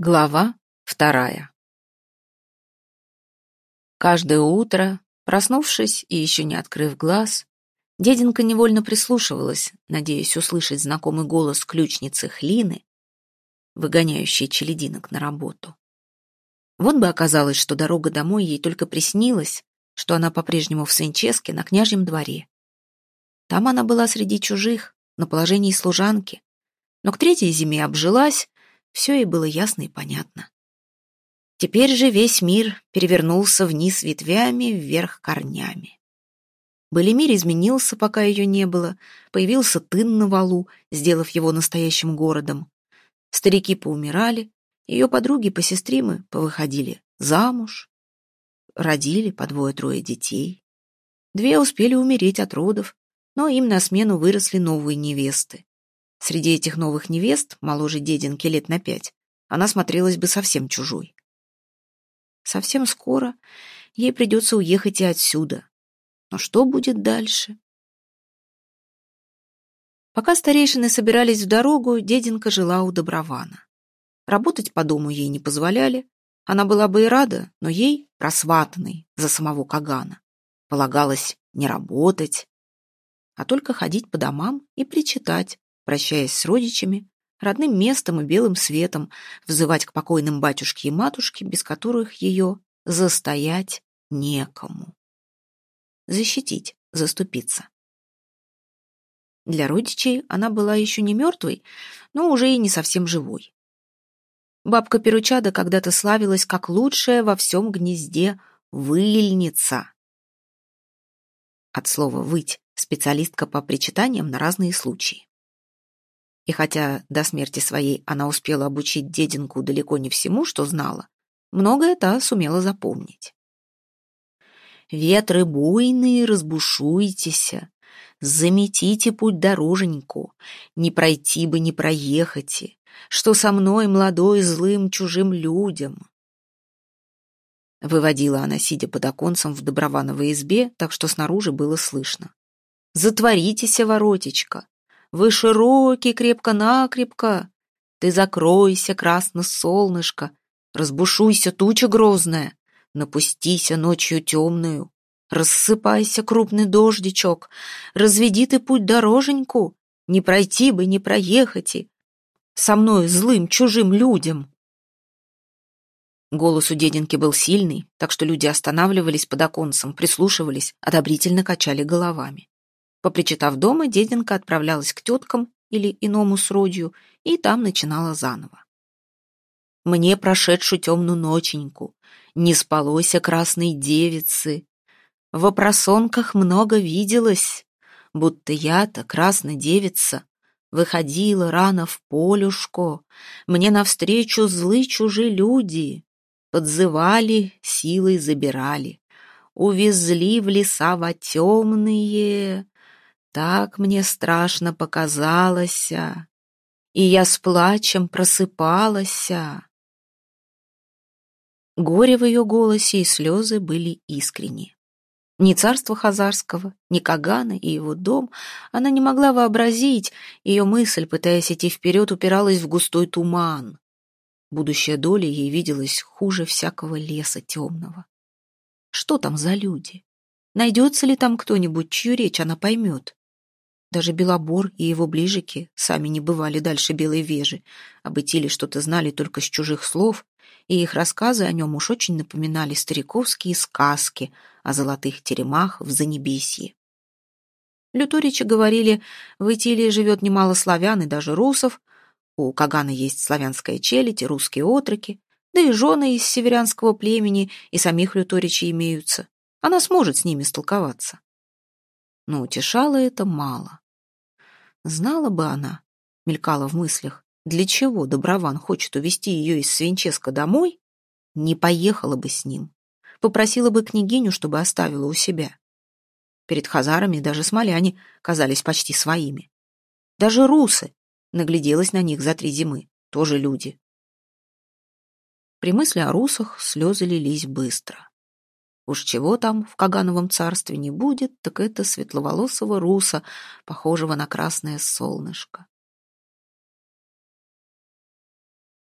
Глава вторая Каждое утро, проснувшись и еще не открыв глаз, деденка невольно прислушивалась, надеясь услышать знакомый голос ключницы Хлины, выгоняющей челединок на работу. Вот бы оказалось, что дорога домой ей только приснилась, что она по-прежнему в Сенческе на княжьем дворе. Там она была среди чужих, на положении служанки, но к третьей зиме обжилась, все ей было ясно и понятно. Теперь же весь мир перевернулся вниз ветвями, вверх корнями. Былимир изменился, пока ее не было, появился тын на валу, сделав его настоящим городом. Старики поумирали, ее подруги по сестримы повыходили замуж, родили по двое-трое детей. Две успели умереть от родов, но им на смену выросли новые невесты. Среди этих новых невест, моложе дединки лет на пять, она смотрелась бы совсем чужой. Совсем скоро ей придется уехать и отсюда. Но что будет дальше? Пока старейшины собирались в дорогу, дединка жила у Добрована. Работать по дому ей не позволяли. Она была бы и рада, но ей, просватанной за самого Кагана, полагалось не работать, а только ходить по домам и причитать, прощаясь с родичами, родным местом и белым светом, взывать к покойным батюшке и матушке, без которых ее застоять некому. Защитить, заступиться. Для родичей она была еще не мертвой, но уже и не совсем живой. Бабка Перучада когда-то славилась как лучшая во всем гнезде выльница. От слова «выть» специалистка по причитаниям на разные случаи. И хотя до смерти своей она успела обучить дединку далеко не всему, что знала, многое та сумела запомнить. «Ветры буйные, разбушуйтеся, заметите путь дороженьку, не пройти бы, не проехайте, что со мной, молодой, злым, чужим людям». Выводила она, сидя под оконцем в Добровановой избе, так что снаружи было слышно. «Затворитесь, воротечка, вы широкий, крепко-накрепко. Ты закройся, красно солнышко, разбушуйся, туча грозная, напустися ночью темную. Рассыпайся, крупный дождичок, разведи ты путь дороженьку, не пройти бы, не проехать и со мной злым чужим людям. Голос у дединки был сильный, так что люди останавливались под оконцем, прислушивались, одобрительно качали головами. Попричитав дома, деденка отправлялась к теткам или иному сродью, и там начинала заново. Мне прошедшую темную ноченьку, не спалося красной девицы. В опросонках много виделось, будто я-то, красная девица, выходила рано в полюшко, мне навстречу злы чужие люди, подзывали, силой забирали, увезли в леса во темные, так мне страшно показалось, и я с плачем просыпалась. Горе в ее голосе и слезы были искренни. Ни царства Хазарского, ни Кагана и его дом она не могла вообразить, ее мысль, пытаясь идти вперед, упиралась в густой туман. Будущая доля ей виделась хуже всякого леса темного. Что там за люди? Найдется ли там кто-нибудь, чью речь она поймет? Даже Белобор и его ближики сами не бывали дальше Белой Вежи, об Итиле что-то знали только с чужих слов, и их рассказы о нем уж очень напоминали стариковские сказки о золотых теремах в Занебесье. Люторичи говорили, в Итилии живет немало славян и даже русов, у Кагана есть славянская челядь и русские отроки, да и жены из северянского племени и самих люторичей имеются. Она сможет с ними столковаться но утешало это мало. Знала бы она, мелькала в мыслях, для чего Доброван хочет увезти ее из Свинческа домой, не поехала бы с ним, попросила бы княгиню, чтобы оставила у себя. Перед хазарами даже смоляне казались почти своими. Даже русы, нагляделась на них за три зимы, тоже люди. При мысли о русах слезы лились быстро. Уж чего там в Кагановом царстве не будет, так это светловолосого руса, похожего на красное солнышко.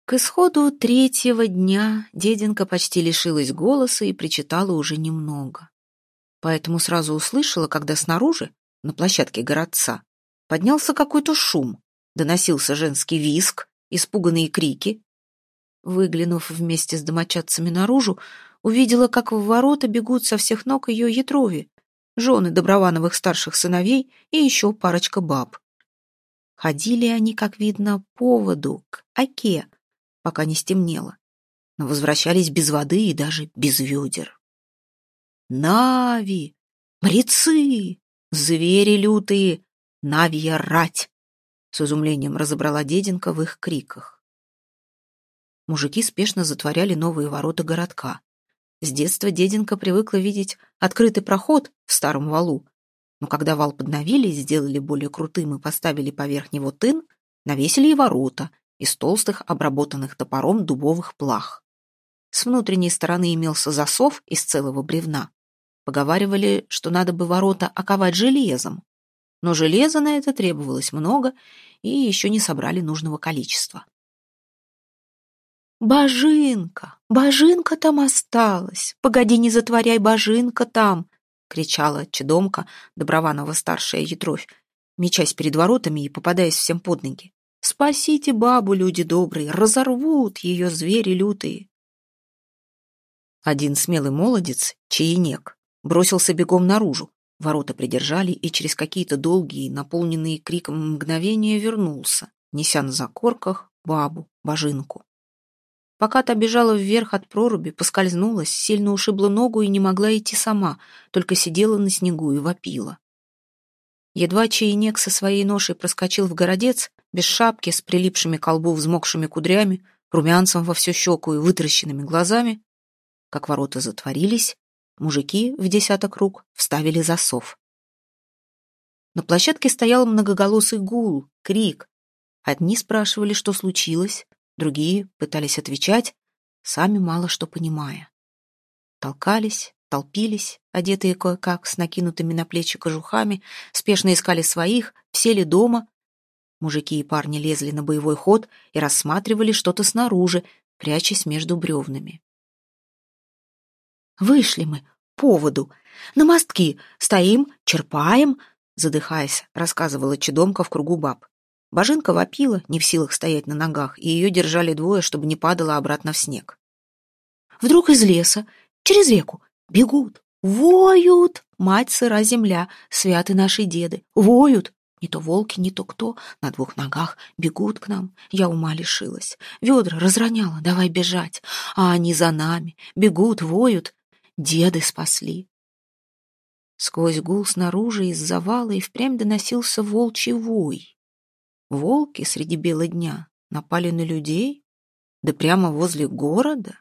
К исходу третьего дня деденка почти лишилась голоса и причитала уже немного. Поэтому сразу услышала, когда снаружи, на площадке городца, поднялся какой-то шум, доносился женский визг, испуганные крики. Выглянув вместе с домочадцами наружу, увидела, как в ворота бегут со всех ног ее ятрови, жены Добровановых старших сыновей и еще парочка баб. Ходили они, как видно, по воду, к оке, пока не стемнело, но возвращались без воды и даже без ведер. «Нави! Мрецы! Звери лютые! Навья рать!» С изумлением разобрала деденка в их криках. Мужики спешно затворяли новые ворота городка. С детства деденка привыкла видеть открытый проход в старом валу, но когда вал подновили, сделали более крутым и поставили поверх него тын, навесили и ворота из толстых, обработанных топором дубовых плах. С внутренней стороны имелся засов из целого бревна. Поговаривали, что надо бы ворота оковать железом, но железа на это требовалось много, и еще не собрали нужного количества. «Божинка! Божинка там осталась! Погоди, не затворяй, Божинка там!» — кричала Чедомка, Доброванова-старшая Ятровь, мечась перед воротами и попадаясь всем под ноги. «Спасите бабу, люди добрые! Разорвут ее звери лютые!» Один смелый молодец, чаенек, бросился бегом наружу. Ворота придержали, и через какие-то долгие, наполненные криком мгновения вернулся, неся на закорках бабу, божинку. Пока та бежала вверх от проруби, поскользнулась, сильно ушибла ногу и не могла идти сама, только сидела на снегу и вопила. Едва чаенек со своей ношей проскочил в городец, без шапки, с прилипшими к колбу взмокшими кудрями, румянцем во всю щеку и вытаращенными глазами, как ворота затворились, мужики в десяток рук вставили засов. На площадке стоял многоголосый гул, крик. Одни спрашивали, что случилось, Другие пытались отвечать, сами мало что понимая. Толкались, толпились, одетые кое-как, с накинутыми на плечи кожухами, спешно искали своих, все ли дома. Мужики и парни лезли на боевой ход и рассматривали что-то снаружи, прячась между бревнами. «Вышли мы, поводу, на мостки, стоим, черпаем», задыхаясь, рассказывала Чедомка в кругу баб. Божинка вопила, не в силах стоять на ногах, и ее держали двое, чтобы не падала обратно в снег. Вдруг из леса, через реку, бегут, воют, мать сыра земля, святы наши деды, воют, не то волки, не то кто, на двух ногах бегут к нам. Я ума лишилась. Ведра разроняла, давай бежать. А они за нами, бегут, воют. Деды спасли. Сквозь гул снаружи из завала и впрямь доносился волчий вой. Волки среди бела дня напали на людей? Да прямо возле города?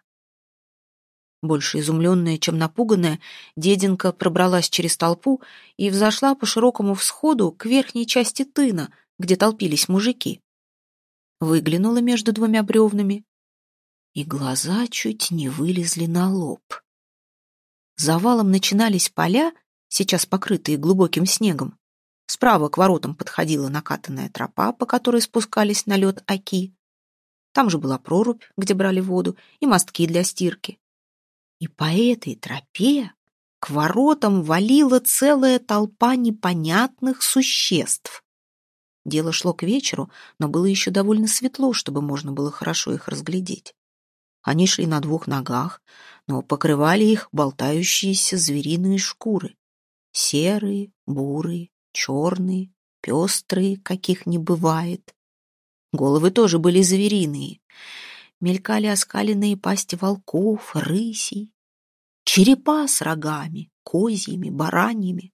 Больше изумленная, чем напуганная, деденка пробралась через толпу и взошла по широкому всходу к верхней части тына, где толпились мужики. Выглянула между двумя бревнами, и глаза чуть не вылезли на лоб. Завалом начинались поля, сейчас покрытые глубоким снегом, Справа к воротам подходила накатанная тропа, по которой спускались на лед оки. Там же была прорубь, где брали воду, и мостки для стирки. И по этой тропе к воротам валила целая толпа непонятных существ. Дело шло к вечеру, но было еще довольно светло, чтобы можно было хорошо их разглядеть. Они шли на двух ногах, но покрывали их болтающиеся звериные шкуры. Серые, бурые, черные, пестрые, каких не бывает. Головы тоже были звериные. Мелькали оскаленные пасти волков, рысей, черепа с рогами, козьими, бараньими.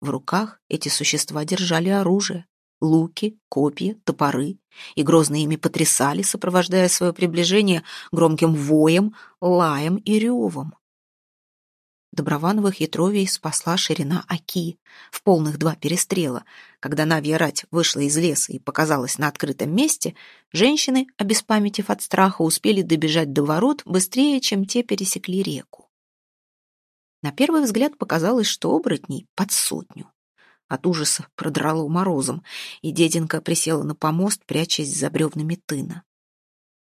В руках эти существа держали оружие, луки, копья, топоры, и грозно ими потрясали, сопровождая свое приближение громким воем, лаем и ревом. Добровановых ятровей спасла ширина Аки в полных два перестрела. Когда Навья рать вышла из леса и показалась на открытом месте, женщины, обеспамятив от страха, успели добежать до ворот быстрее, чем те пересекли реку. На первый взгляд показалось, что оборотней под сотню. От ужаса продрало морозом, и деденка присела на помост, прячась за бревнами тына.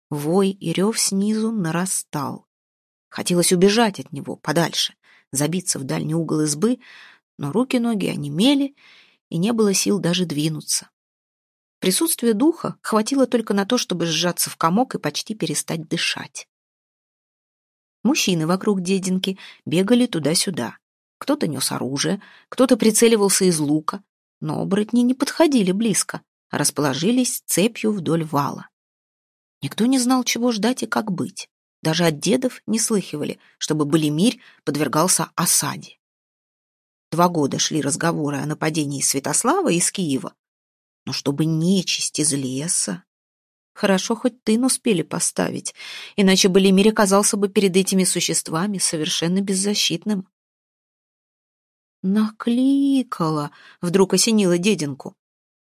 Вой и рев снизу нарастал. Хотелось убежать от него подальше, забиться в дальний угол избы, но руки-ноги онемели, и не было сил даже двинуться. Присутствие духа хватило только на то, чтобы сжаться в комок и почти перестать дышать. Мужчины вокруг дединки бегали туда-сюда. Кто-то нес оружие, кто-то прицеливался из лука, но оборотни не подходили близко, а расположились цепью вдоль вала. Никто не знал, чего ждать и как быть. Даже от дедов не слыхивали, чтобы Балимирь подвергался осаде. Два года шли разговоры о нападении Святослава из Киева, но чтобы нечисть из леса... Хорошо, хоть тын успели поставить, иначе Балимир оказался бы перед этими существами совершенно беззащитным. Накликала, вдруг осенила дединку.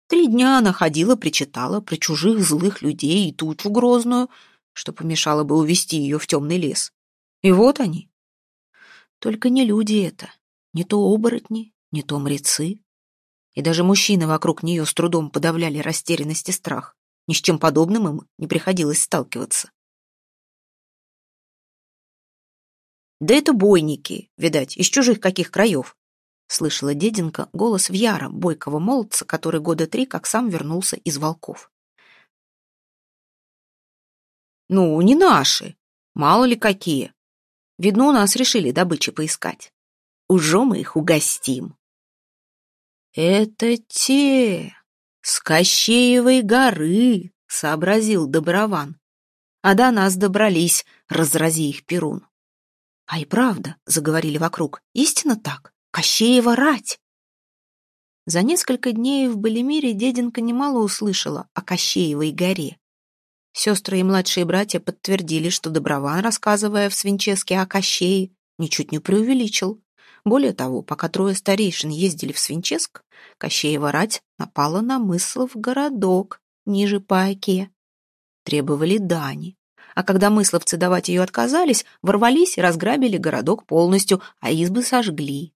Три дня она ходила, причитала про чужих злых людей и тучу грозную, что помешало бы увести ее в темный лес. И вот они. Только не люди это, не то оборотни, не то мрецы. И даже мужчины вокруг нее с трудом подавляли растерянность и страх. Ни с чем подобным им не приходилось сталкиваться. «Да это бойники, видать, из чужих каких краев», — слышала деденка голос Вьяра, бойкого молодца, который года три как сам вернулся из волков. «Ну, не наши, мало ли какие. Видно, у нас решили добычи поискать. Ужо мы их угостим». «Это те, с Кощеевой горы», — сообразил Доброван. «А до нас добрались, разрази их Перун». «А и правда», — заговорили вокруг, — «истинно так, Кощеева рать». За несколько дней в Балимире деденка немало услышала о Кощеевой горе. Сестры и младшие братья подтвердили, что Доброван, рассказывая в Свинческе о Кощее, ничуть не преувеличил. Более того, пока трое старейшин ездили в Свинческ, Кощеева рать напала на Мыслов городок ниже по оке. Требовали дани. А когда мысловцы давать ее отказались, ворвались и разграбили городок полностью, а избы сожгли.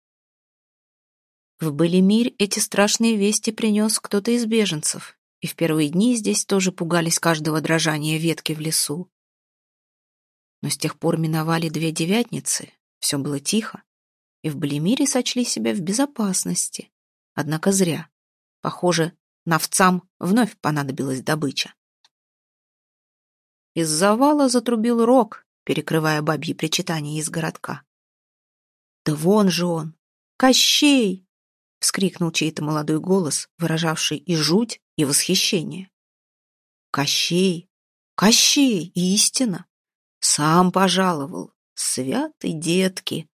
В Былимирь эти страшные вести принес кто-то из беженцев, и в первые дни здесь тоже пугались каждого дрожания ветки в лесу. Но с тех пор миновали две девятницы, все было тихо, и в Блемире сочли себя в безопасности. Однако зря. Похоже, навцам вновь понадобилась добыча. Из завала затрубил рог, перекрывая бабьи причитания из городка. «Да вон же он! Кощей!» — вскрикнул чей-то молодой голос, выражавший и жуть, и восхищение. «Кощей! Кощей! Истина! Сам пожаловал! Святый детки!»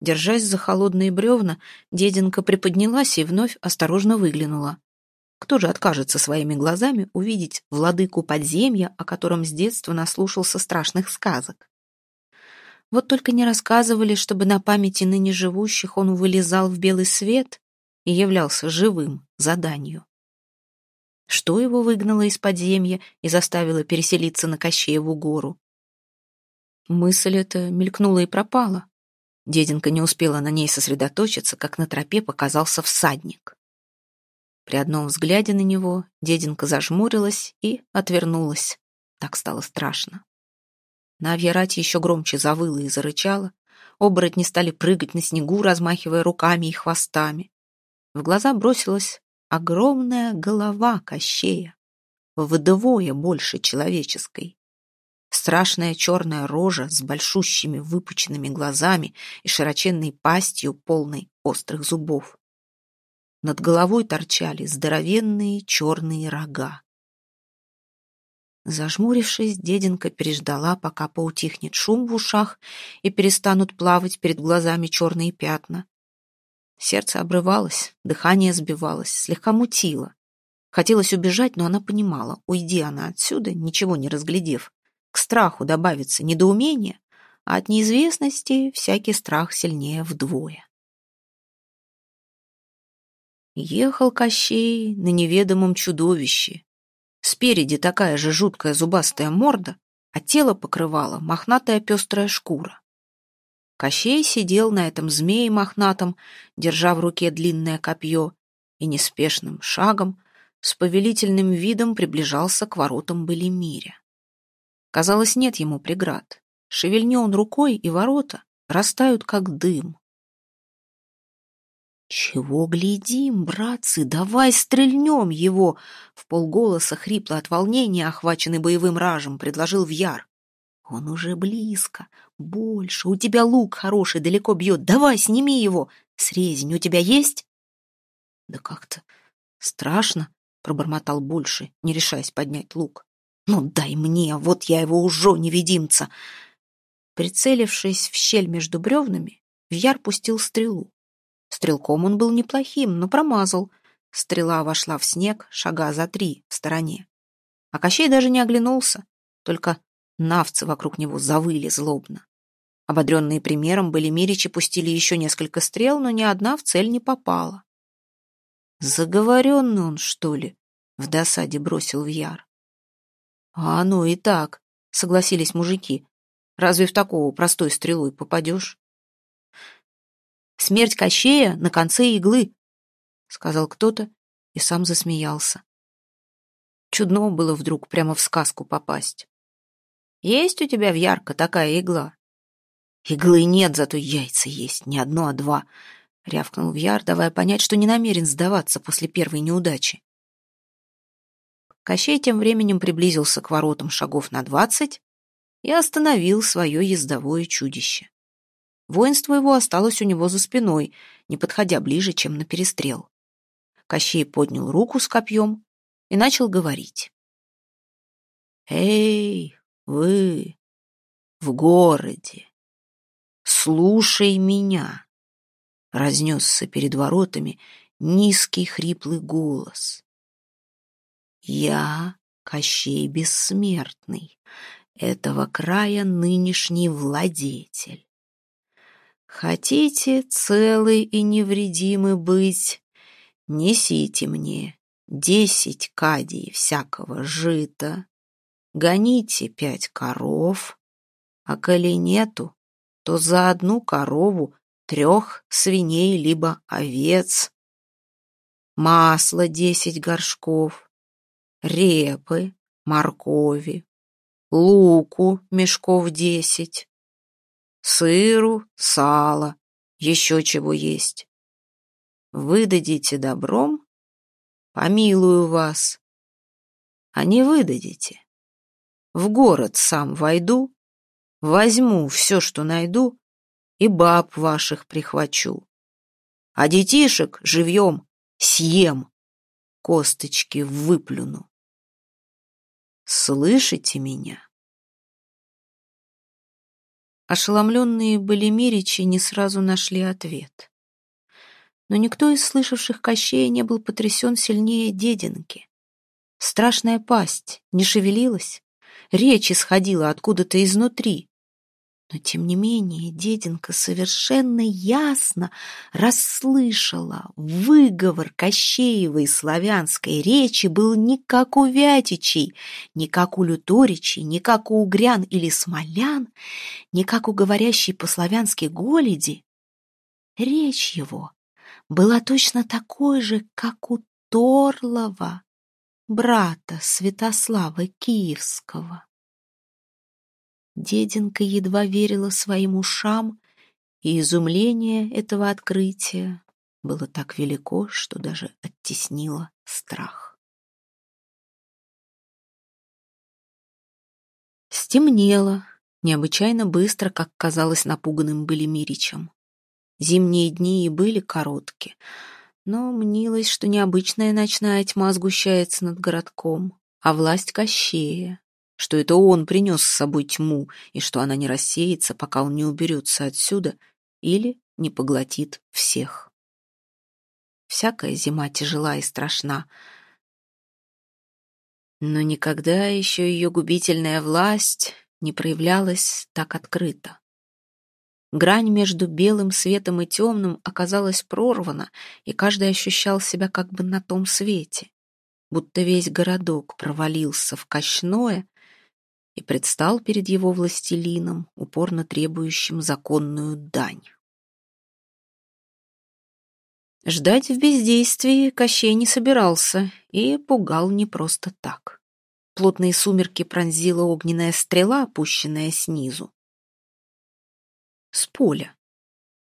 Держась за холодные бревна, деденка приподнялась и вновь осторожно выглянула. Кто же откажется своими глазами увидеть владыку подземья, о котором с детства наслушался страшных сказок? Вот только не рассказывали, чтобы на памяти ныне живущих он вылезал в белый свет и являлся живым заданию. Что его выгнало из подземья и заставило переселиться на Кощееву гору? Мысль эта мелькнула и пропала. Деденка не успела на ней сосредоточиться, как на тропе показался всадник. При одном взгляде на него деденка зажмурилась и отвернулась. Так стало страшно. Навья рать еще громче завыла и зарычала. Оборотни стали прыгать на снегу, размахивая руками и хвостами. В глаза бросилась огромная голова Кощея, вдвое больше человеческой. Страшная черная рожа с большущими выпученными глазами и широченной пастью, полной острых зубов. Над головой торчали здоровенные черные рога. Зажмурившись, деденка переждала, пока поутихнет шум в ушах и перестанут плавать перед глазами черные пятна. Сердце обрывалось, дыхание сбивалось, слегка мутило. Хотелось убежать, но она понимала, уйди она отсюда, ничего не разглядев, к страху добавится недоумение, а от неизвестности всякий страх сильнее вдвое. Ехал Кощей на неведомом чудовище. Спереди такая же жуткая зубастая морда, а тело покрывала мохнатая пестрая шкура. Кощей сидел на этом змее мохнатом, держа в руке длинное копье, и неспешным шагом, с повелительным видом приближался к воротам Былимиря. Казалось, нет ему преград. Шевельни он рукой, и ворота растают, как дым. «Чего глядим, братцы, давай стрельнем его!» В полголоса хрипло от волнения, охваченный боевым ражем, предложил Вьяр. «Он уже близко, больше, у тебя лук хороший, далеко бьет, давай, сними его! Срезень у тебя есть?» «Да как-то страшно», — пробормотал больше, не решаясь поднять лук. «Ну дай мне, вот я его уже невидимца!» Прицелившись в щель между бревнами, Вьяр пустил стрелу. Стрелком он был неплохим, но промазал. Стрела вошла в снег шага за три в стороне. А Кощей даже не оглянулся, только навцы вокруг него завыли злобно. Ободренные примером, Белимиричи пустили еще несколько стрел, но ни одна в цель не попала. «Заговоренный он, что ли?» — в досаде бросил в яр. «А ну и так», — согласились мужики. «Разве в такого простой стрелой попадешь?» Смерть Кощея на конце иглы, — сказал кто-то и сам засмеялся. Чудно было вдруг прямо в сказку попасть. Есть у тебя в ярко такая игла? Иглы нет, зато яйца есть, не одно, а два, — рявкнул Вьяр, давая понять, что не намерен сдаваться после первой неудачи. Кощей тем временем приблизился к воротам шагов на двадцать и остановил свое ездовое чудище. Воинство его осталось у него за спиной, не подходя ближе, чем на перестрел. Кощей поднял руку с копьем и начал говорить. «Эй, вы в городе, слушай меня!» Разнесся перед воротами низкий хриплый голос. «Я Кощей Бессмертный, этого края нынешний владетель. Хотите целый и невредимы быть, несите мне десять кадий всякого жита, гоните пять коров, а коли нету, то за одну корову трех свиней либо овец, масло десять горшков, репы, моркови, луку мешков десять, сыру, сала, еще чего есть. Выдадите добром, помилую вас, а не выдадите. В город сам войду, возьму все, что найду, и баб ваших прихвачу. А детишек живьем съем, косточки выплюну. Слышите меня? Ошеломленные Балимиричи не сразу нашли ответ. Но никто из слышавших Кощея не был потрясен сильнее дединки. Страшная пасть не шевелилась, речь исходила откуда-то изнутри, но, тем не менее, деденка совершенно ясно расслышала, выговор Кощеевой славянской речи был не как у Вятичей, не как у Люторичей, не как у Угрян или Смолян, не как у говорящей по-славянски Голеди. Речь его была точно такой же, как у Торлова, брата Святослава Киевского. Деденка едва верила своим ушам, и изумление этого открытия было так велико, что даже оттеснило страх. Стемнело, необычайно быстро, как казалось напуганным были Миричем. Зимние дни и были короткие, но мнилось, что необычная ночная тьма сгущается над городком, а власть Кощея, что это он принес с собой тьму, и что она не рассеется, пока он не уберется отсюда или не поглотит всех. Всякая зима тяжела и страшна, но никогда еще ее губительная власть не проявлялась так открыто. Грань между белым светом и темным оказалась прорвана, и каждый ощущал себя как бы на том свете, будто весь городок провалился в кощное, и предстал перед его властелином, упорно требующим законную дань. Ждать в бездействии Кощей не собирался и пугал не просто так. плотные сумерки пронзила огненная стрела, опущенная снизу. С поля.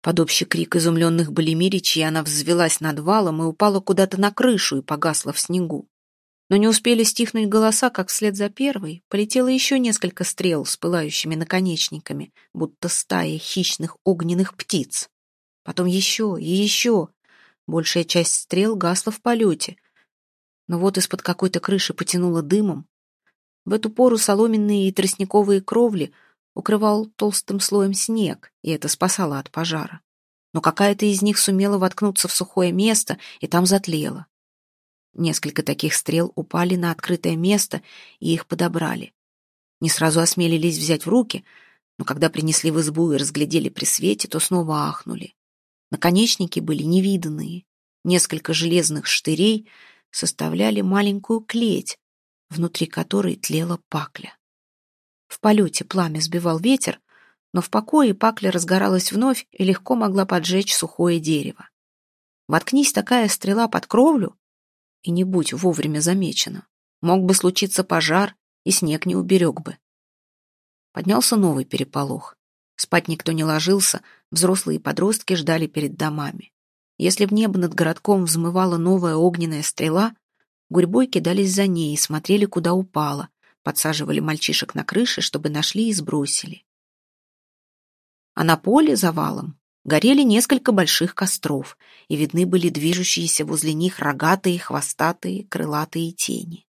Под общий крик изумленных Балимиричей она взвелась над валом и упала куда-то на крышу и погасла в снегу. Но не успели стихнуть голоса, как вслед за первой полетело еще несколько стрел с пылающими наконечниками, будто стая хищных огненных птиц. Потом еще и еще. Большая часть стрел гасла в полете. Но вот из-под какой-то крыши потянуло дымом. В эту пору соломенные и тростниковые кровли укрывал толстым слоем снег, и это спасало от пожара. Но какая-то из них сумела воткнуться в сухое место, и там затлела. Несколько таких стрел упали на открытое место, и их подобрали. Не сразу осмелились взять в руки, но когда принесли в избу и разглядели при свете, то снова ахнули. Наконечники были невиданные. Несколько железных штырей составляли маленькую клеть, внутри которой тлела пакля. В полете пламя сбивал ветер, но в покое пакля разгоралась вновь и легко могла поджечь сухое дерево. Воткнись такая стрела под кровлю, и не будь вовремя замечена. Мог бы случиться пожар, и снег не уберег бы. Поднялся новый переполох. Спать никто не ложился, взрослые и подростки ждали перед домами. Если в небо над городком взмывала новая огненная стрела, гурьбой кидались за ней и смотрели, куда упала, подсаживали мальчишек на крыше, чтобы нашли и сбросили. А на поле за валом горели несколько больших костров, и видны были движущиеся возле них рогатые, хвостатые, крылатые тени.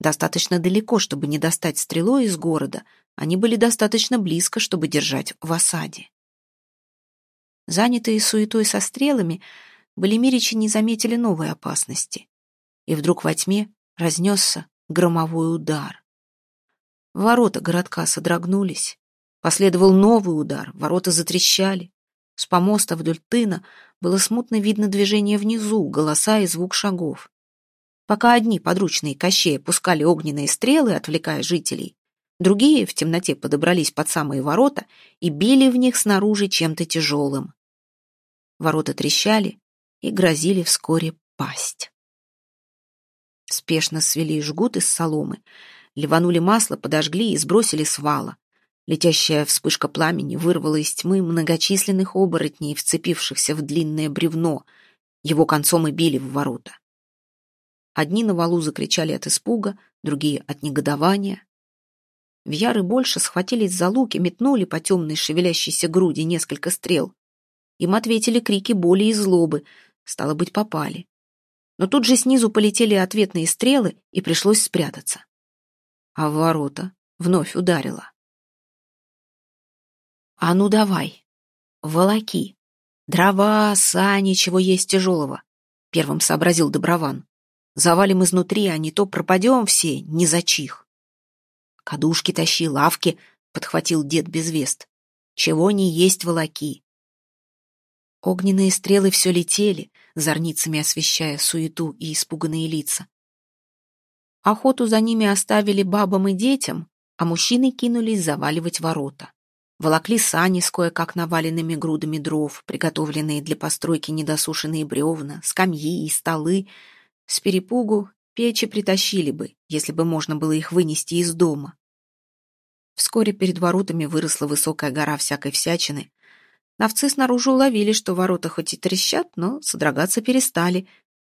Достаточно далеко, чтобы не достать стрелой из города, они были достаточно близко, чтобы держать в осаде. Занятые суетой со стрелами, Балимиричи не заметили новой опасности. И вдруг во тьме разнесся громовой удар. Ворота городка содрогнулись. Последовал новый удар, ворота затрещали. С помоста вдоль тына было смутно видно движение внизу, голоса и звук шагов. Пока одни подручные кощея пускали огненные стрелы, отвлекая жителей, другие в темноте подобрались под самые ворота и били в них снаружи чем-то тяжелым. Ворота трещали и грозили вскоре пасть. Спешно свели жгут из соломы, ливанули масло, подожгли и сбросили с вала. Летящая вспышка пламени вырвала из тьмы многочисленных оборотней, вцепившихся в длинное бревно. Его концом и били в ворота. Одни на валу закричали от испуга, другие — от негодования. Вьяры больше схватились за луки, метнули по темной шевелящейся груди несколько стрел. Им ответили крики боли и злобы, стало быть, попали. Но тут же снизу полетели ответные стрелы, и пришлось спрятаться. А в ворота вновь ударило. «А ну давай! Волоки! Дрова, сани, чего есть тяжелого!» Первым сообразил Доброван. «Завалим изнутри, а не то пропадем все, не зачих!» «Кадушки тащи, лавки!» — подхватил дед Безвест. «Чего не есть волоки!» Огненные стрелы все летели, зорницами освещая суету и испуганные лица. Охоту за ними оставили бабам и детям, а мужчины кинулись заваливать ворота. Волокли сани с кое-как наваленными грудами дров, приготовленные для постройки недосушенные бревна, скамьи и столы. С перепугу печи притащили бы, если бы можно было их вынести из дома. Вскоре перед воротами выросла высокая гора всякой всячины. Новцы снаружи уловили, что ворота хоть и трещат, но содрогаться перестали,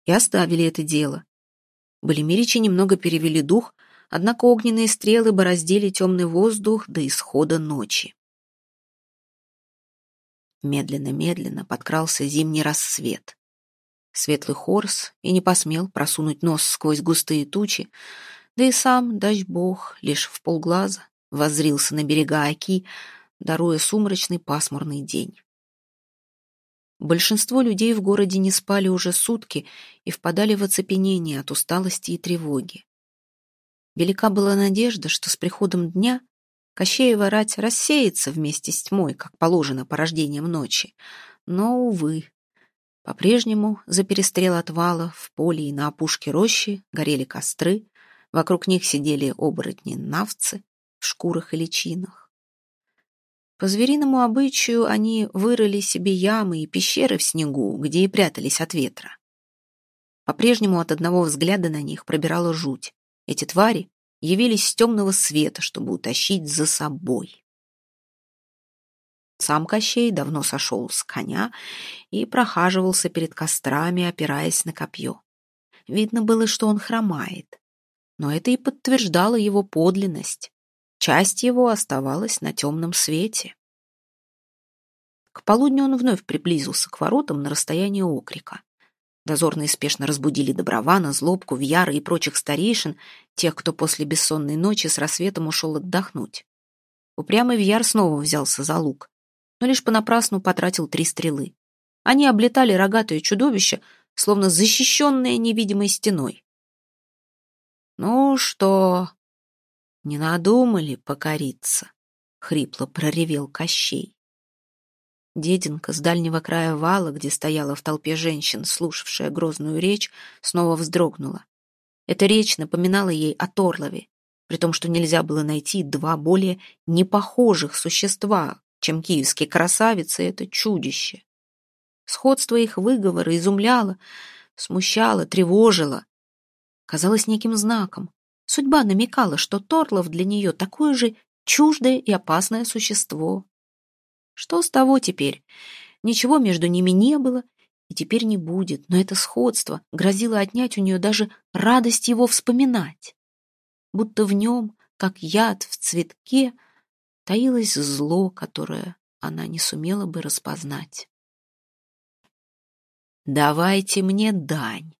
и оставили это дело. Болемиричи немного перевели дух, однако огненные стрелы бороздили темный воздух до исхода ночи. Медленно-медленно подкрался зимний рассвет. Светлый хорс и не посмел просунуть нос сквозь густые тучи, да и сам, дач бог, лишь в полглаза воззрился на берега Оки, даруя сумрачный пасмурный день. Большинство людей в городе не спали уже сутки и впадали в оцепенение от усталости и тревоги. Велика была надежда, что с приходом дня Кощеева рать рассеется вместе с тьмой, как положено порождением ночи. Но, увы, по-прежнему за перестрел отвала в поле и на опушке рощи горели костры, вокруг них сидели оборотни-навцы в шкурах и личинах. По звериному обычаю они вырыли себе ямы и пещеры в снегу, где и прятались от ветра. По-прежнему от одного взгляда на них пробирала жуть. Эти твари явились с темного света, чтобы утащить за собой. Сам Кощей давно сошел с коня и прохаживался перед кострами, опираясь на копье. Видно было, что он хромает. Но это и подтверждало его подлинность. Часть его оставалась на темном свете. К полудню он вновь приблизился к воротам на расстояние окрика. Дозорные спешно разбудили Добрована, Злобку, Вьяра и прочих старейшин, тех, кто после бессонной ночи с рассветом ушел отдохнуть. Упрямый Вьяр снова взялся за лук, но лишь понапрасну потратил три стрелы. Они облетали рогатое чудовище, словно защищенное невидимой стеной. «Ну что, не надумали покориться?» — хрипло проревел Кощей. Деденка с дальнего края вала, где стояла в толпе женщин, слушавшая грозную речь, снова вздрогнула. Эта речь напоминала ей о Торлове, при том, что нельзя было найти два более непохожих существа, чем киевские красавицы и это чудище. Сходство их выговора изумляло, смущало, тревожило. Казалось неким знаком. Судьба намекала, что Торлов для нее такое же чуждое и опасное существо. Что с того теперь? Ничего между ними не было и теперь не будет, но это сходство грозило отнять у нее даже радость его вспоминать. Будто в нем, как яд в цветке, таилось зло, которое она не сумела бы распознать. «Давайте мне дань.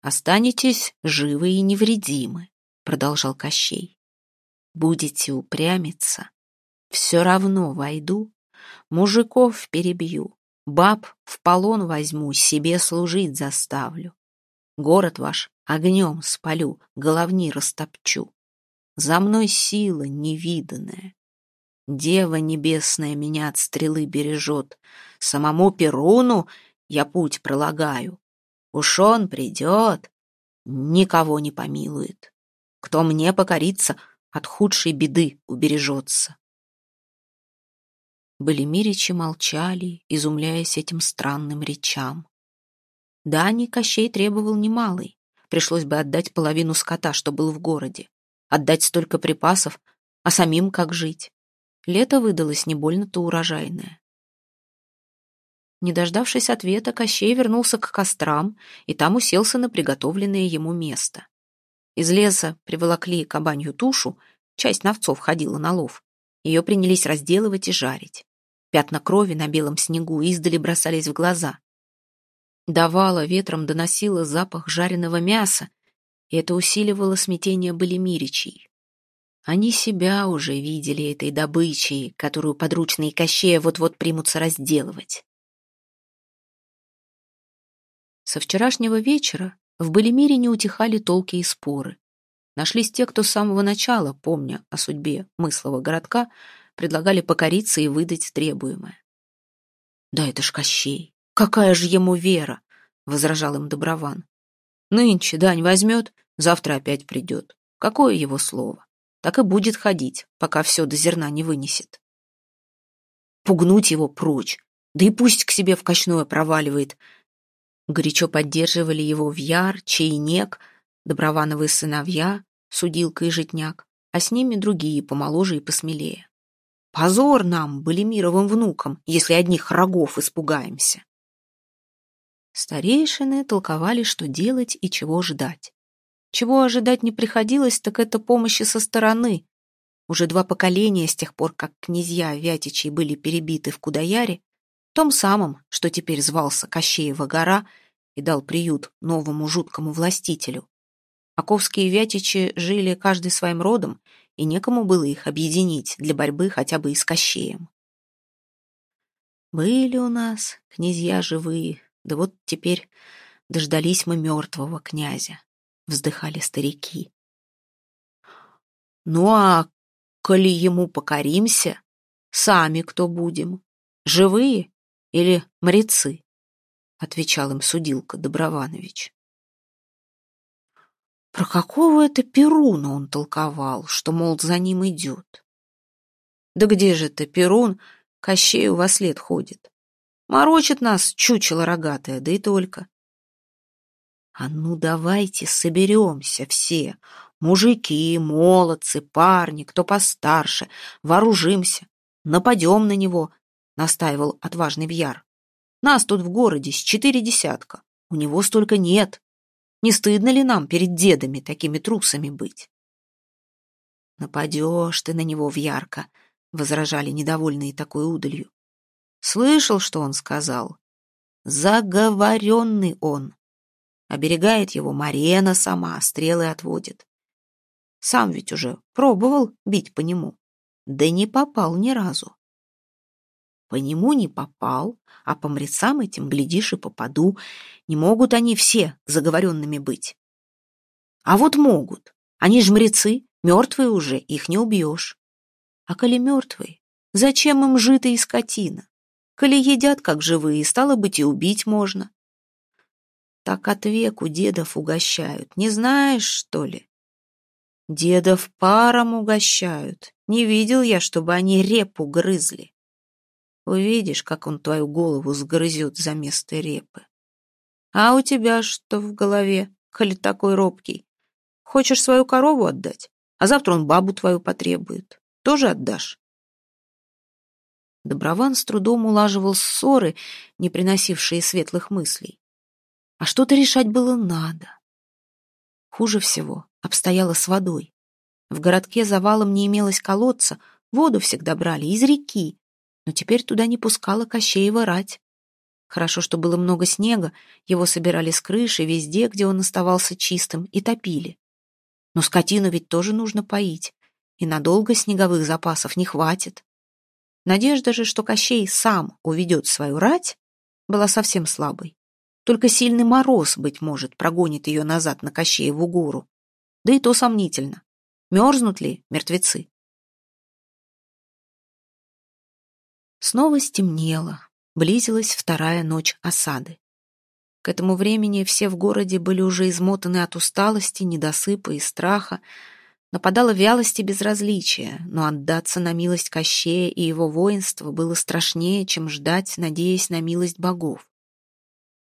Останетесь живы и невредимы», — продолжал Кощей. «Будете упрямиться, все равно войду Мужиков перебью, баб в полон возьму, себе служить заставлю. Город ваш огнем спалю, головни растопчу. За мной сила невиданная. Дева небесная меня от стрелы бережет. Самому Перуну я путь пролагаю. Уж он придет, никого не помилует. Кто мне покорится, от худшей беды убережется. Былимиричи молчали, изумляясь этим странным речам. Дани Кощей требовал немалый. Пришлось бы отдать половину скота, что был в городе. Отдать столько припасов, а самим как жить? Лето выдалось не больно-то урожайное. Не дождавшись ответа, Кощей вернулся к кострам и там уселся на приготовленное ему место. Из леса приволокли кабанью тушу, часть новцов ходила на лов. Ее принялись разделывать и жарить. Пятна крови на белом снегу издали бросались в глаза. Давала ветром доносила запах жареного мяса, и это усиливало смятение Балимиричей. Они себя уже видели этой добычей, которую подручные Кощея вот-вот примутся разделывать. Со вчерашнего вечера в Балимире не утихали толки и споры. Нашлись те, кто с самого начала, помня о судьбе мыслого городка, предлагали покориться и выдать требуемое. «Да это ж Кощей! Какая же ему вера!» — возражал им Доброван. «Нынче дань возьмет, завтра опять придет. Какое его слово? Так и будет ходить, пока все до зерна не вынесет. Пугнуть его прочь, да и пусть к себе в кочное проваливает». Горячо поддерживали его Вьяр, Чайнек, Добровановые сыновья, Судилка и Житняк, а с ними другие, помоложе и посмелее. Позор нам, Балимировым внукам, если одних рогов испугаемся. Старейшины толковали, что делать и чего ждать. Чего ожидать не приходилось, так это помощи со стороны. Уже два поколения с тех пор, как князья Вятичей были перебиты в Кудаяре, том самом, что теперь звался Кощеева гора и дал приют новому жуткому властителю. Оковские Вятичи жили каждый своим родом, и некому было их объединить для борьбы хотя бы и с Кощеем. Были у нас князья живые, да вот теперь дождались мы мертвого князя, вздыхали старики. Ну а коли ему покоримся, сами кто будем, живые или мрецы? Отвечал им судилка Доброванович. Про какого это Перуна он толковал, что, мол, за ним идет? Да где же ты, Перун, Кощею во след ходит? Морочит нас чучело рогатое, да и только. А ну давайте соберемся все, Мужики, молодцы, парни, кто постарше, вооружимся, нападем на него, настаивал отважный Вьяр. Нас тут в городе с четыре десятка, у него столько нет. Не стыдно ли нам перед дедами такими трусами быть? Нападешь ты на него, Вьярка, возражали недовольные такой удалью. Слышал, что он сказал? Заговоренный он. Оберегает его Марена сама, стрелы отводит. Сам ведь уже пробовал бить по нему. Да не попал ни разу. По нему не попал, а по мрецам этим, глядишь, и попаду. Не могут они все заговоренными быть. А вот могут. Они ж мрецы, мертвые уже, их не убьешь. А коли мертвые, зачем им жито и скотина? Коли едят, как живые, стало быть, и убить можно. Так от веку дедов угощают, не знаешь, что ли? Дедов паром угощают. Не видел я, чтобы они репу грызли. Увидишь, как он твою голову сгрызет за место репы. А у тебя что в голове, коли такой робкий? Хочешь свою корову отдать? А завтра он бабу твою потребует. Тоже отдашь? Доброван с трудом улаживал ссоры, не приносившие светлых мыслей. А что-то решать было надо. Хуже всего обстояло с водой. В городке завалом не имелось колодца, воду всегда брали из реки, но теперь туда не пускала Кощеева рать. Хорошо, что было много снега, его собирали с крыши везде, где он оставался чистым, и топили. Но скотину ведь тоже нужно поить, и надолго снеговых запасов не хватит. Надежда же, что Кощей сам уведет свою рать, была совсем слабой. Только сильный мороз, быть может, прогонит ее назад на Кощееву гору. Да и то сомнительно. Мерзнут ли мертвецы? Снова стемнело. Близилась вторая ночь осады. К этому времени все в городе были уже измотаны от усталости, недосыпа и страха. Нападала вялость и безразличие, но отдаться на милость Кощея и его воинства было страшнее, чем ждать, надеясь на милость богов.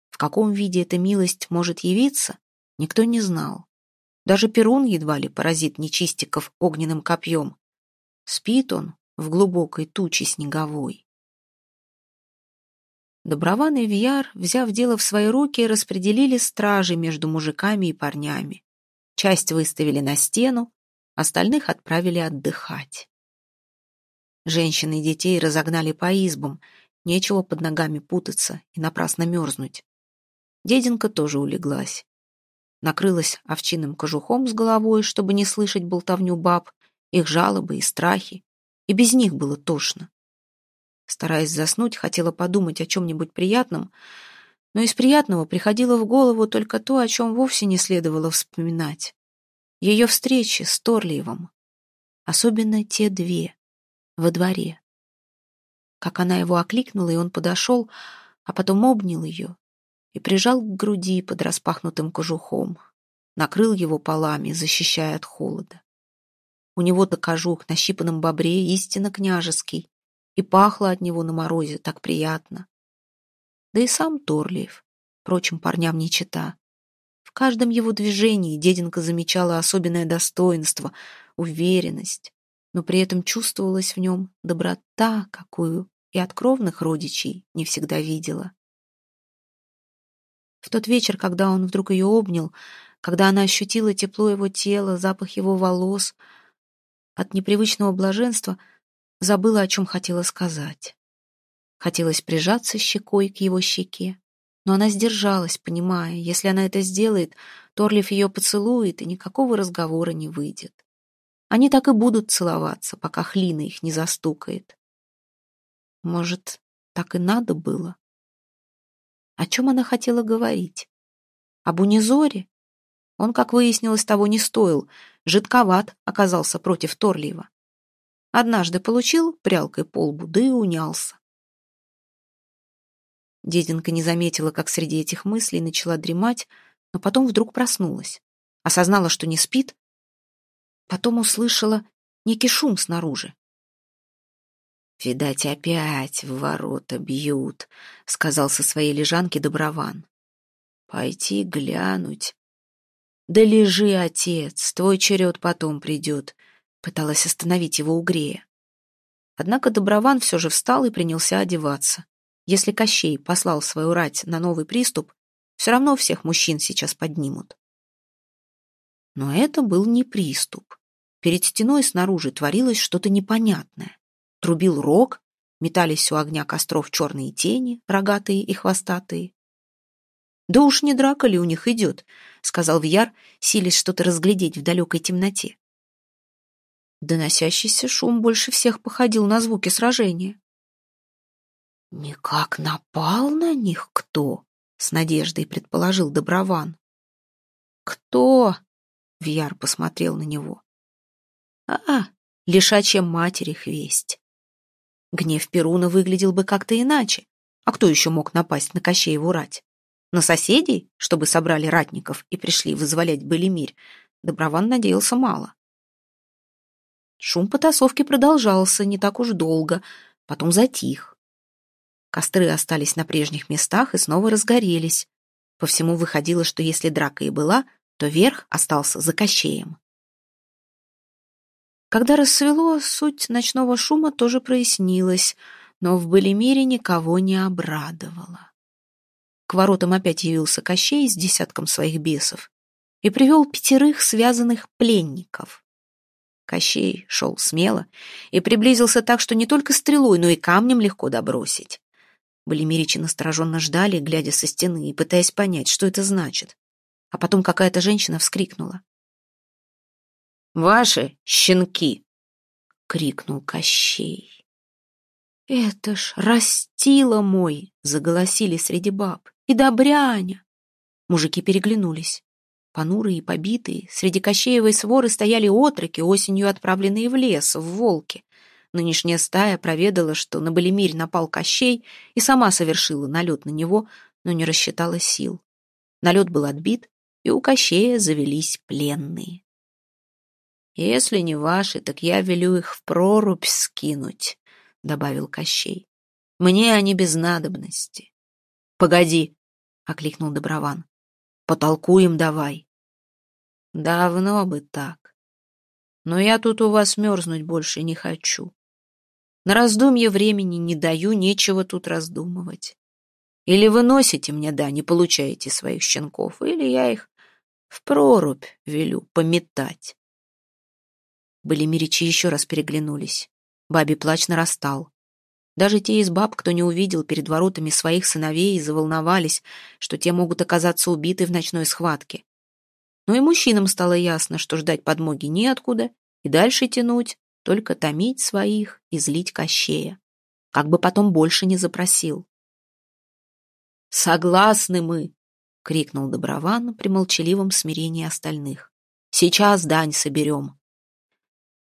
В каком виде эта милость может явиться, никто не знал. Даже Перун едва ли поразит нечистиков огненным копьем. Спит он в глубокой туче снеговой. Доброван и Вияр, взяв дело в свои руки, распределили стражи между мужиками и парнями. Часть выставили на стену, остальных отправили отдыхать. Женщин и детей разогнали по избам, нечего под ногами путаться и напрасно мерзнуть. Деденка тоже улеглась. Накрылась овчиным кожухом с головой, чтобы не слышать болтовню баб, их жалобы и страхи. И без них было тошно. Стараясь заснуть, хотела подумать о чем-нибудь приятном, но из приятного приходило в голову только то, о чем вовсе не следовало вспоминать. Ее встречи с Торлиевым. Особенно те две. Во дворе. Как она его окликнула, и он подошел, а потом обнял ее и прижал к груди под распахнутым кожухом, накрыл его полами, защищая от холода. У него-то кожух на щипанном бобре истинно княжеский, и пахло от него на морозе так приятно. Да и сам Торлиев, прочим парням не чита. В каждом его движении деденка замечала особенное достоинство, уверенность, но при этом чувствовалась в нем доброта, какую и от кровных родичей не всегда видела. В тот вечер, когда он вдруг ее обнял, когда она ощутила тепло его тела, запах его волос, от непривычного блаженства забыла, о чем хотела сказать. Хотелось прижаться щекой к его щеке, но она сдержалась, понимая, если она это сделает, Торлиф ее поцелует, и никакого разговора не выйдет. Они так и будут целоваться, пока Хлина их не застукает. Может, так и надо было? О чем она хотела говорить? Об унизоре? Он, как выяснилось, того не стоил. Жидковат оказался против Торлиева. Однажды получил прялкой по да и унялся. Деденка не заметила, как среди этих мыслей начала дремать, но потом вдруг проснулась. Осознала, что не спит. Потом услышала некий шум снаружи. «Видать, опять в ворота бьют», — сказал со своей лежанки Доброван. «Пойти глянуть». «Да лежи, отец, твой черед потом придет», — пыталась остановить его угрея. Однако Доброван все же встал и принялся одеваться. Если Кощей послал свою рать на новый приступ, все равно всех мужчин сейчас поднимут. Но это был не приступ. Перед стеной снаружи творилось что-то непонятное. Трубил рог, метались у огня костров черные тени, рогатые и хвостатые. «Да уж не драка ли у них идет?» — сказал Вияр, силясь что-то разглядеть в далекой темноте. Доносящийся шум больше всех походил на звуки сражения. «Никак напал на них кто?» — с надеждой предположил Доброван. «Кто?» — Вияр посмотрел на него. «А, лишачья матери их весть». Гнев Перуна выглядел бы как-то иначе. А кто еще мог напасть на Кощееву рать? На соседей, чтобы собрали ратников и пришли вызволять Белимирь, Доброван надеялся мало. Шум потасовки продолжался не так уж долго, потом затих. Костры остались на прежних местах и снова разгорелись. По всему выходило, что если драка и была, то верх остался за Кощеем. Когда рассвело, суть ночного шума тоже прояснилась, но в Балимире никого не обрадовало. К воротам опять явился Кощей с десятком своих бесов и привел пятерых связанных пленников. Кощей шел смело и приблизился так, что не только стрелой, но и камнем легко добросить. Балимиричи настороженно ждали, глядя со стены и пытаясь понять, что это значит. А потом какая-то женщина вскрикнула. «Ваши щенки!» — крикнул Кощей. «Это ж растила мой!» — заголосили среди баб. «И Добряня!» Мужики переглянулись. Понурые и побитые, среди Кощеевой своры стояли отроки, осенью отправленные в лес, в волки. Нынешняя стая проведала, что на Балимирь напал Кощей и сама совершила налет на него, но не рассчитала сил. Налет был отбит, и у Кощея завелись пленные. «Если не ваши, так я велю их в прорубь скинуть», — добавил Кощей. «Мне они без надобности». «Погоди», — окликнул Доброван. «Потолкуем давай». «Давно бы так. Но я тут у вас мерзнуть больше не хочу. На раздумье времени не даю, нечего тут раздумывать. Или вы носите мне, да, не получаете своих щенков, или я их в прорубь велю пометать. Былимиричи еще раз переглянулись. Бабе плач нарастал. Даже те из баб, кто не увидел перед воротами своих сыновей, заволновались, что те могут оказаться убиты в ночной схватке. Но и мужчинам стало ясно, что ждать подмоги неоткуда, и дальше тянуть, только томить своих и злить Кощея. Как бы потом больше не запросил. «Согласны мы!» — крикнул Доброван при молчаливом смирении остальных. «Сейчас дань соберем.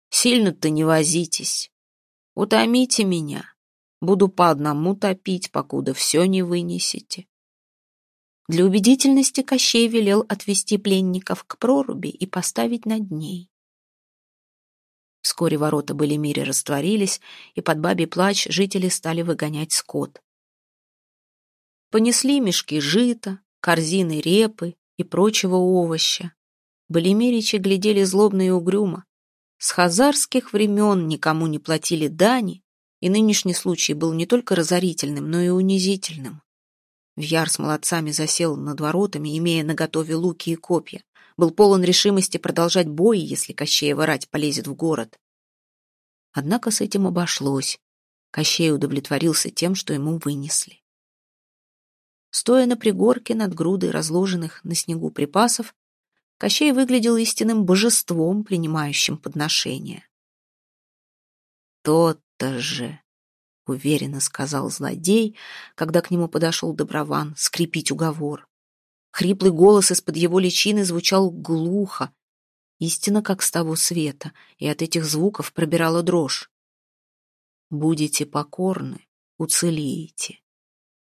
Сильно-то не возитесь. Утомите меня. Буду по одному топить, покуда все не вынесете. Для убедительности Кощей велел отвести пленников к проруби и поставить над ней. Вскоре ворота были мире растворились, и под бабий плач жители стали выгонять скот. Понесли мешки жита, корзины репы и прочего овоща. Балимиричи глядели злобно и угрюмо. С хазарских времен никому не платили дани, и нынешний случай был не только разорительным, но и унизительным. Вьяр с молодцами засел над воротами, имея наготове луки и копья. Был полон решимости продолжать бой, если Кощеева рать полезет в город. Однако с этим обошлось. Кощей удовлетворился тем, что ему вынесли. Стоя на пригорке над грудой разложенных на снегу припасов, Кощей выглядел истинным божеством, принимающим подношения. «То-то же!» — уверенно сказал злодей, когда к нему подошел Доброван скрепить уговор. Хриплый голос из-под его личины звучал глухо, истинно как с того света, и от этих звуков пробирала дрожь. «Будете покорны, уцелеете.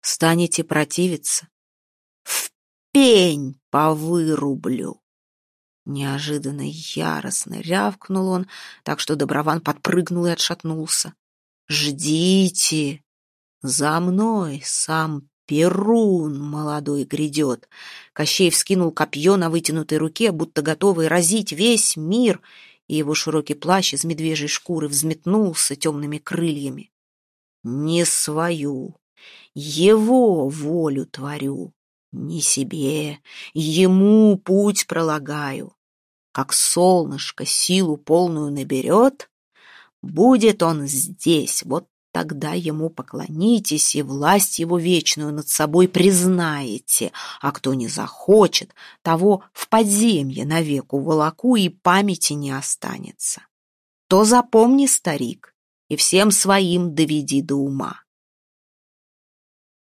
Станете противиться, в пень повырублю!» Неожиданно яростно рявкнул он, так что Доброван подпрыгнул и отшатнулся. «Ждите! За мной сам Перун молодой грядет. Кощей вскинул копье на вытянутой руке, будто готовый разить весь мир, и его широкий плащ из медвежьей шкуры взметнулся темными крыльями. Не свою, его волю творю, не себе, ему путь пролагаю. Как солнышко силу полную наберет, будет он здесь, вот Тогда ему поклонитесь и власть его вечную над собой признаете, а кто не захочет, того в подземье навек уволоку и памяти не останется. То запомни, старик, и всем своим доведи до ума.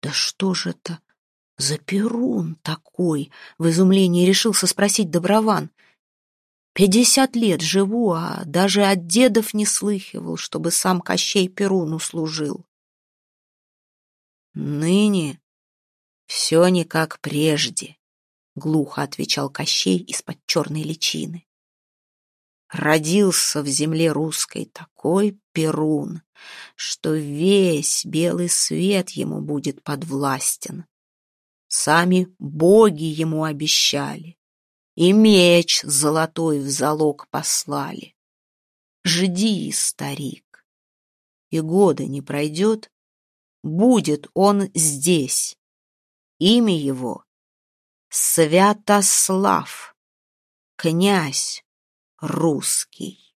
«Да что же это за перун такой?» — в изумлении решился спросить Доброван. Пятьдесят лет живу, а даже от дедов не слыхивал, чтобы сам Кощей Перуну служил. Ныне все не как прежде, — глухо отвечал Кощей из-под черной личины. Родился в земле русской такой Перун, что весь белый свет ему будет подвластен. Сами боги ему обещали и меч золотой в залог послали. Жди, старик, и года не пройдет, будет он здесь. Имя его — Святослав, князь русский.